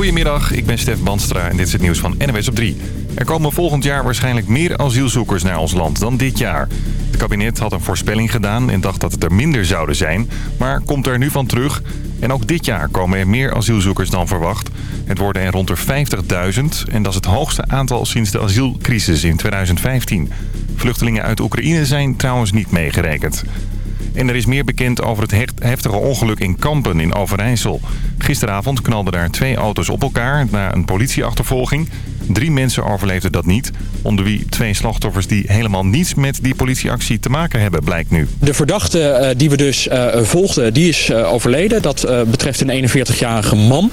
Goedemiddag, ik ben Stef Banstra en dit is het nieuws van NWS op 3. Er komen volgend jaar waarschijnlijk meer asielzoekers naar ons land dan dit jaar. Het kabinet had een voorspelling gedaan en dacht dat het er minder zouden zijn, maar komt er nu van terug. En ook dit jaar komen er meer asielzoekers dan verwacht. Het worden er rond de 50.000 en dat is het hoogste aantal sinds de asielcrisis in 2015. Vluchtelingen uit Oekraïne zijn trouwens niet meegerekend. En er is meer bekend over het heftige ongeluk in Kampen in Overijssel. Gisteravond knalden daar twee auto's op elkaar na een politieachtervolging. Drie mensen overleefden dat niet. Onder wie twee slachtoffers die helemaal niets met die politieactie te maken hebben, blijkt nu. De verdachte eh, die we dus uh, volgden, die is uh, overleden. Dat betreft een 41-jarige man.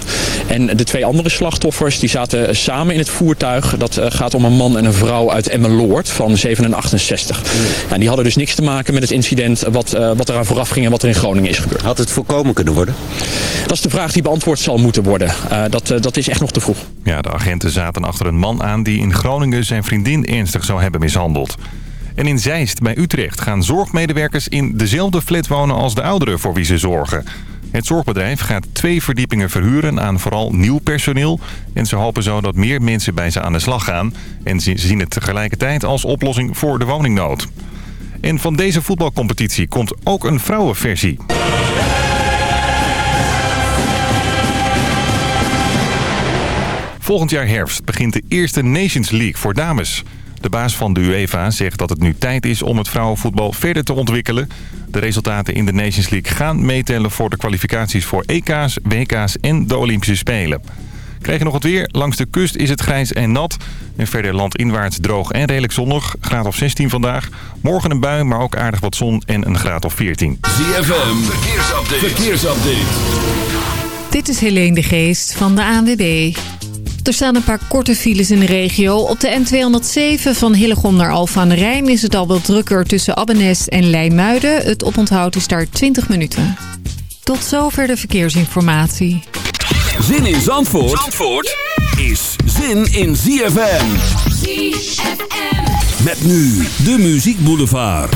En de twee andere slachtoffers die zaten samen in het voertuig. Dat gaat om een man en een vrouw uit Emmeloord van 7 en 68. En die hadden dus niks te maken met het incident wat, wat eraan vooraf ging en wat er in Groningen is gebeurd. Had het voorkomen kunnen worden? Dat is de vraag die beantwoord zal moeten worden. dat, dat is echt nog te vroeg. Ja, de agenten zaten achter een man aan die in Groningen zijn vriendin ernstig zou hebben mishandeld. En in Zeist bij Utrecht gaan zorgmedewerkers in dezelfde flat wonen als de ouderen voor wie ze zorgen. Het zorgbedrijf gaat twee verdiepingen verhuren aan vooral nieuw personeel. En ze hopen zo dat meer mensen bij ze aan de slag gaan. En ze zien het tegelijkertijd als oplossing voor de woningnood. En van deze voetbalcompetitie komt ook een vrouwenversie. Volgend jaar herfst begint de eerste Nations League voor dames. De baas van de UEFA zegt dat het nu tijd is om het vrouwenvoetbal verder te ontwikkelen. De resultaten in de Nations League gaan meetellen voor de kwalificaties voor EK's, WK's en de Olympische Spelen. Krijg je nog het weer? Langs de kust is het grijs en nat. En verder landinwaarts droog en redelijk zonnig. Graad of 16 vandaag. Morgen een bui, maar ook aardig wat zon en een graad of 14. ZFM, verkeersupdate. verkeersupdate. Dit is Helene de Geest van de ANWB. Er staan een paar korte files in de regio. Op de N207 van Hillegom naar Alphen aan de Rijn is het al wel drukker tussen Abbenest en Leimuiden. Het oponthoud is daar 20 minuten. Tot zover de verkeersinformatie. Zin in Zandvoort, Zandvoort is zin in ZFM. ZFM. Met nu de Muziek Boulevard.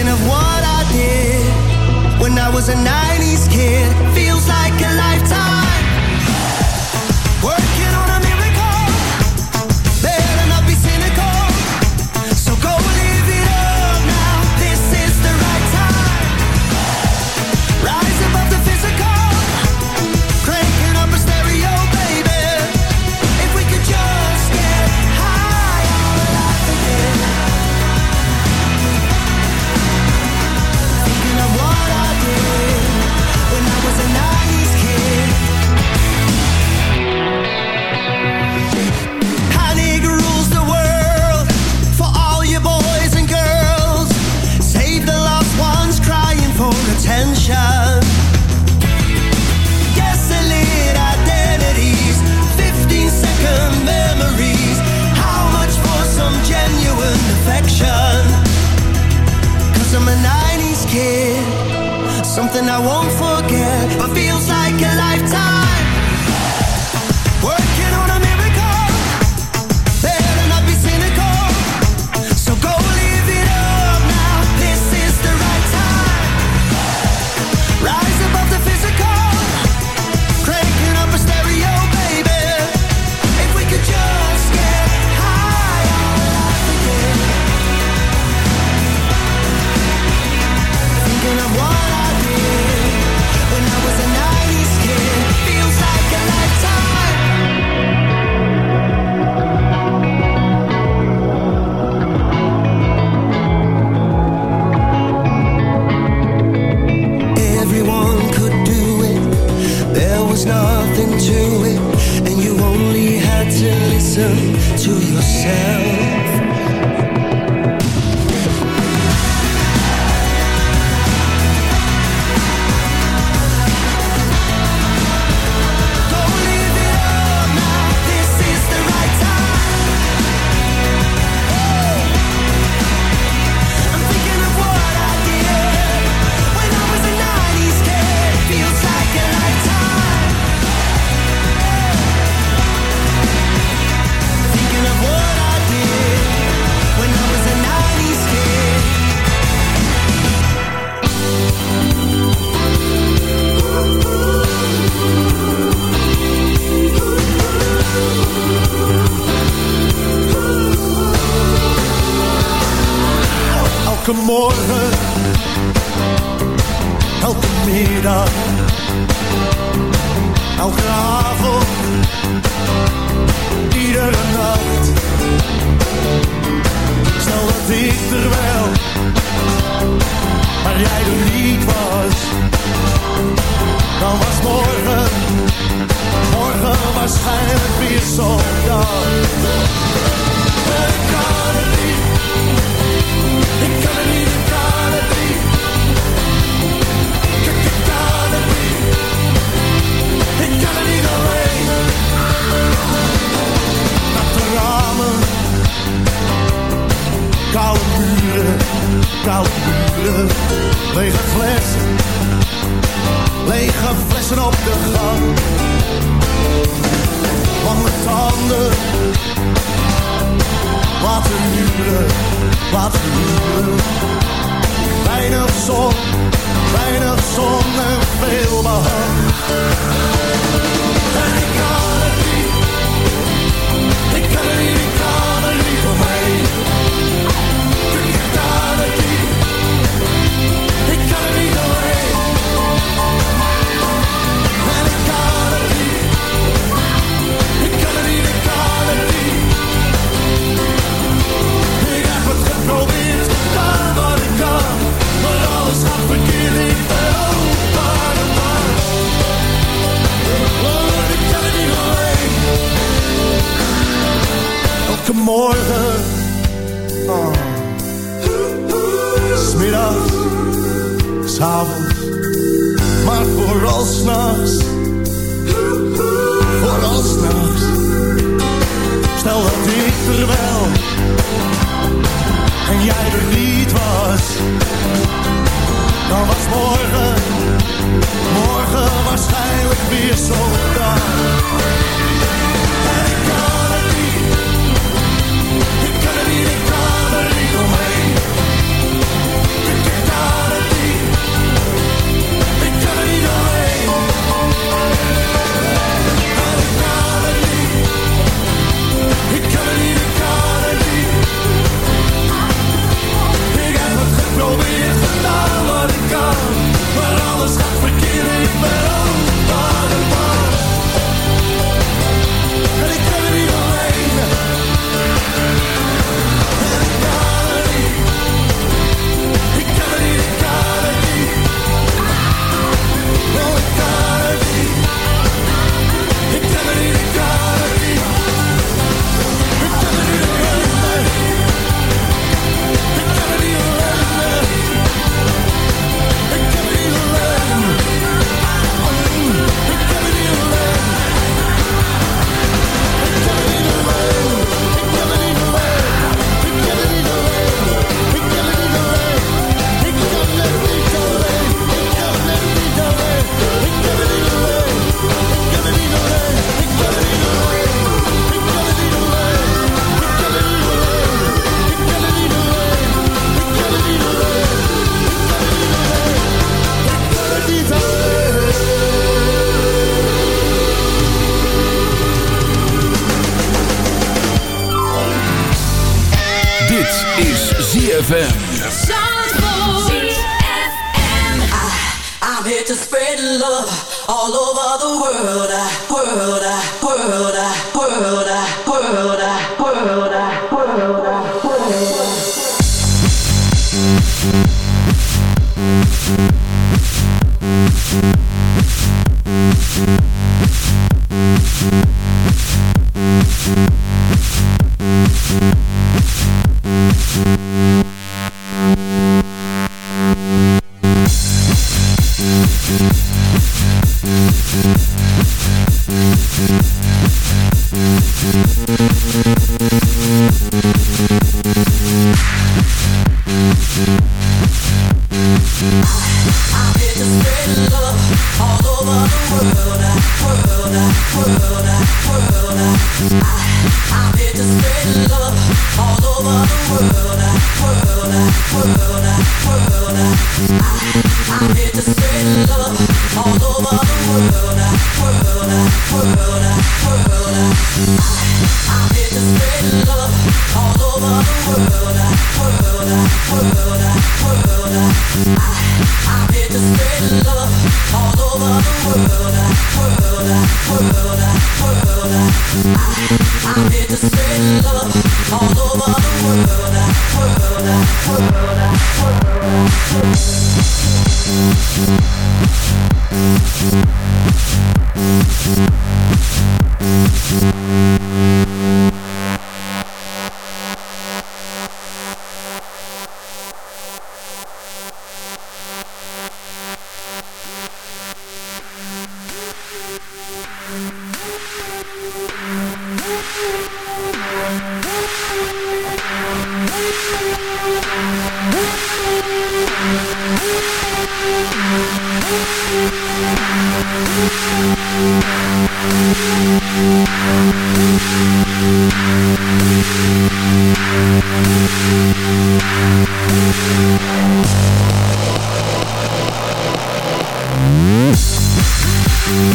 thinking of what I did when I was a 90s kid. Feels like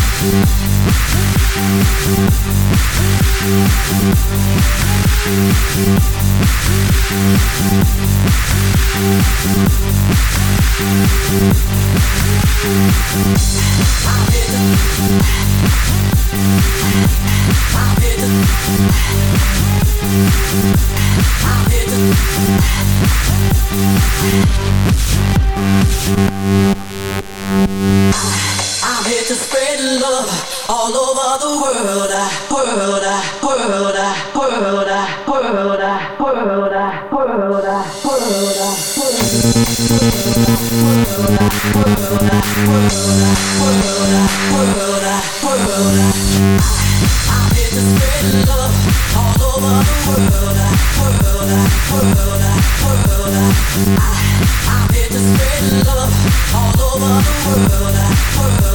Yeah. all over the world. World, world, world, world, world, I'm here to spread love all over the world.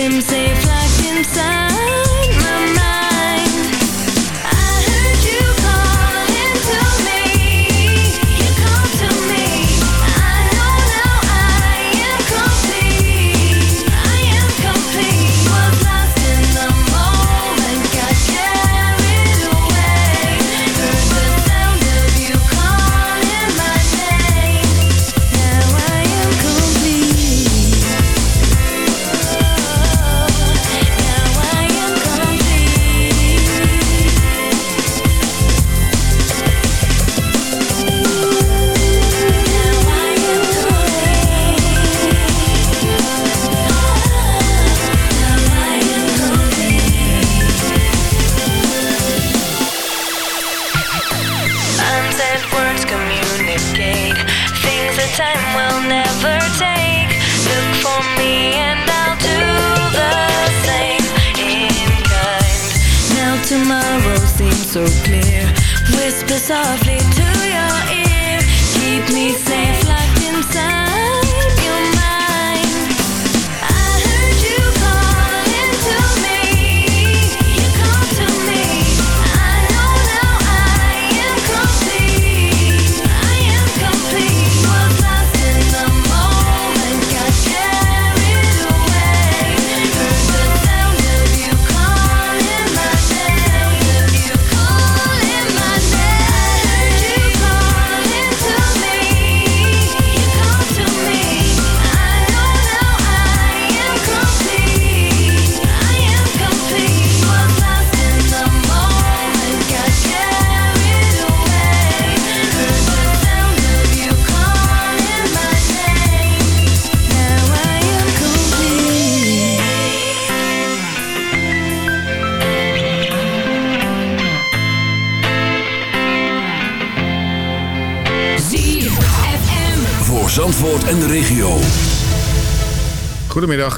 Keep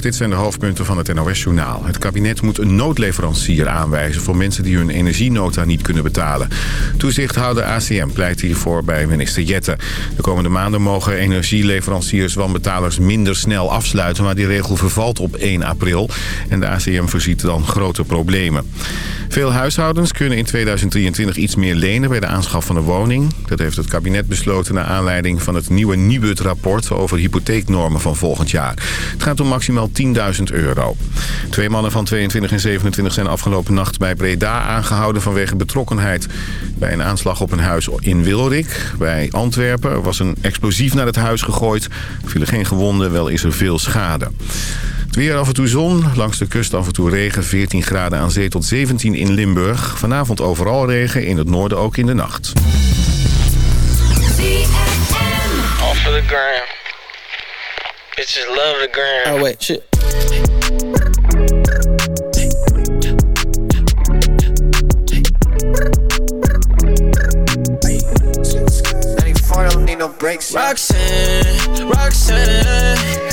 dit zijn de hoofdpunten van het NOS-journaal. Het kabinet moet een noodleverancier aanwijzen voor mensen die hun energienota niet kunnen betalen. Toezichthouder ACM pleit hiervoor bij minister Jette. De komende maanden mogen energieleveranciers wanbetalers minder snel afsluiten... maar die regel vervalt op 1 april en de ACM voorziet dan grote problemen. Veel huishoudens kunnen in 2023 iets meer lenen bij de aanschaf van een woning. Dat heeft het kabinet besloten naar aanleiding van het nieuwe Nibud-rapport over hypotheeknormen van volgend jaar. Het gaat om maximaal 10.000 euro. Twee mannen van 22 en 27 zijn afgelopen nacht bij Breda aangehouden vanwege betrokkenheid bij een aanslag op een huis in Wilrik. Bij Antwerpen was een explosief naar het huis gegooid. Er vielen geen gewonden, wel is er veel schade. Het weer af en toe zon, langs de kust af en toe regen, 14 graden aan zee tot 17 in Limburg. Vanavond overal regen, in het noorden ook in de nacht. Off of the gram. Bitches love the gram. Oh wait, shit. Roxanne, Roxanne,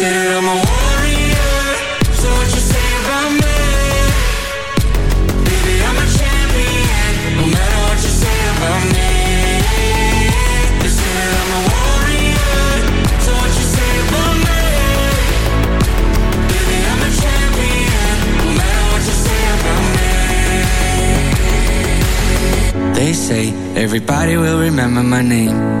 They say I'm a warrior, so what you say about me? Baby, I'm a champion, no matter what you say about me. They I'm a warrior, so what you say about me? Baby, I'm a champion, no matter what you say about me. They say everybody will remember my name.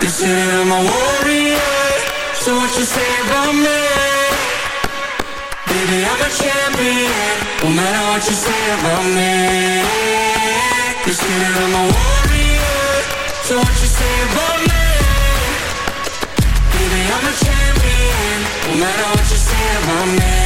They say that I'm a warrior, so what you say about me? Baby, I'm a champion, no matter what you say about me. A warrior, so what you say about me? Baby, I'm a champion, no matter what you say about me.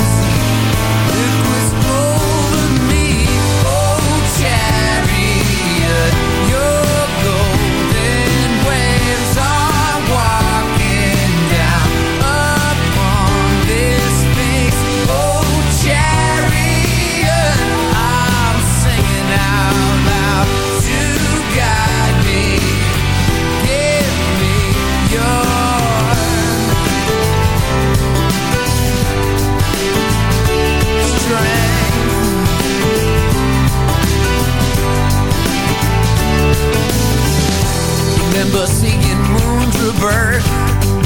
Remember seeing moons rebirth,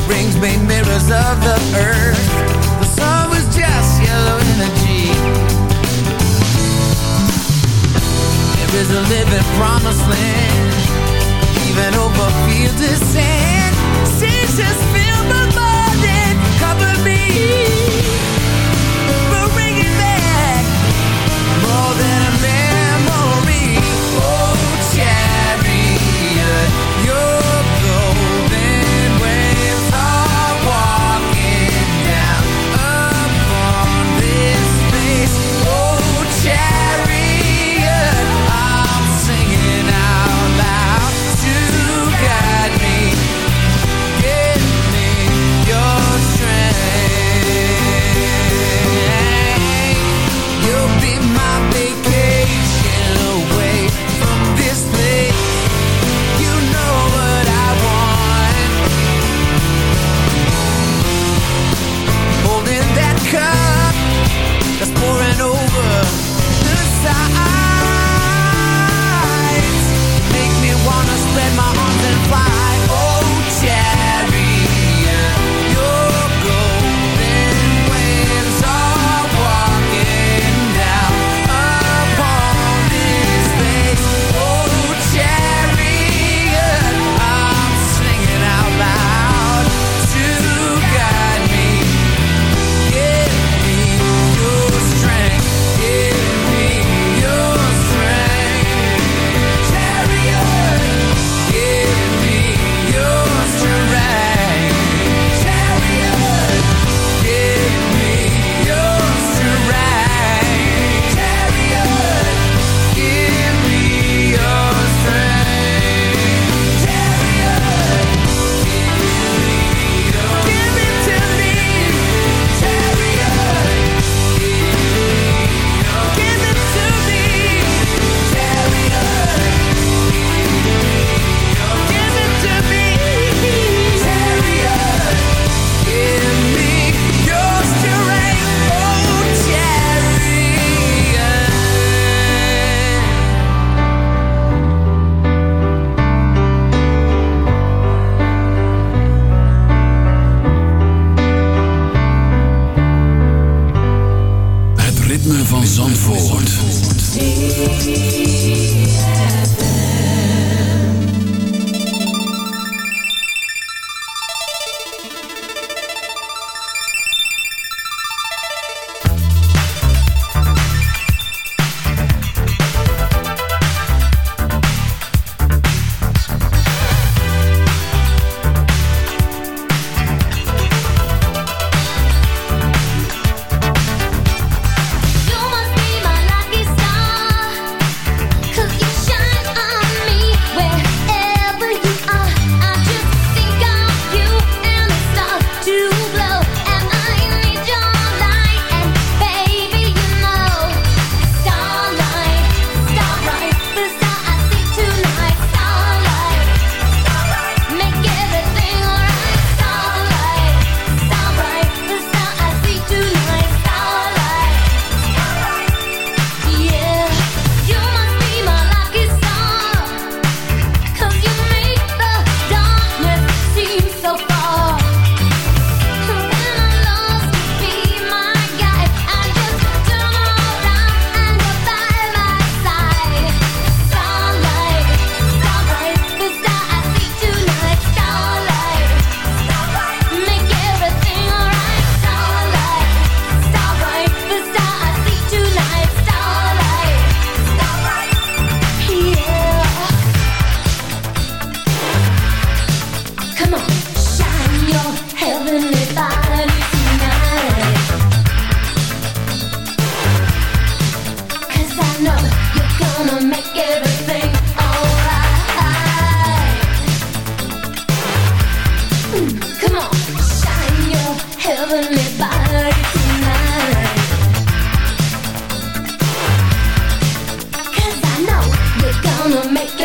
rings made mirrors of the earth. The sun was just yellow energy. There is a living promised land, even over fields of sand. Seasons fill my mind and cover me. my big. gonna make it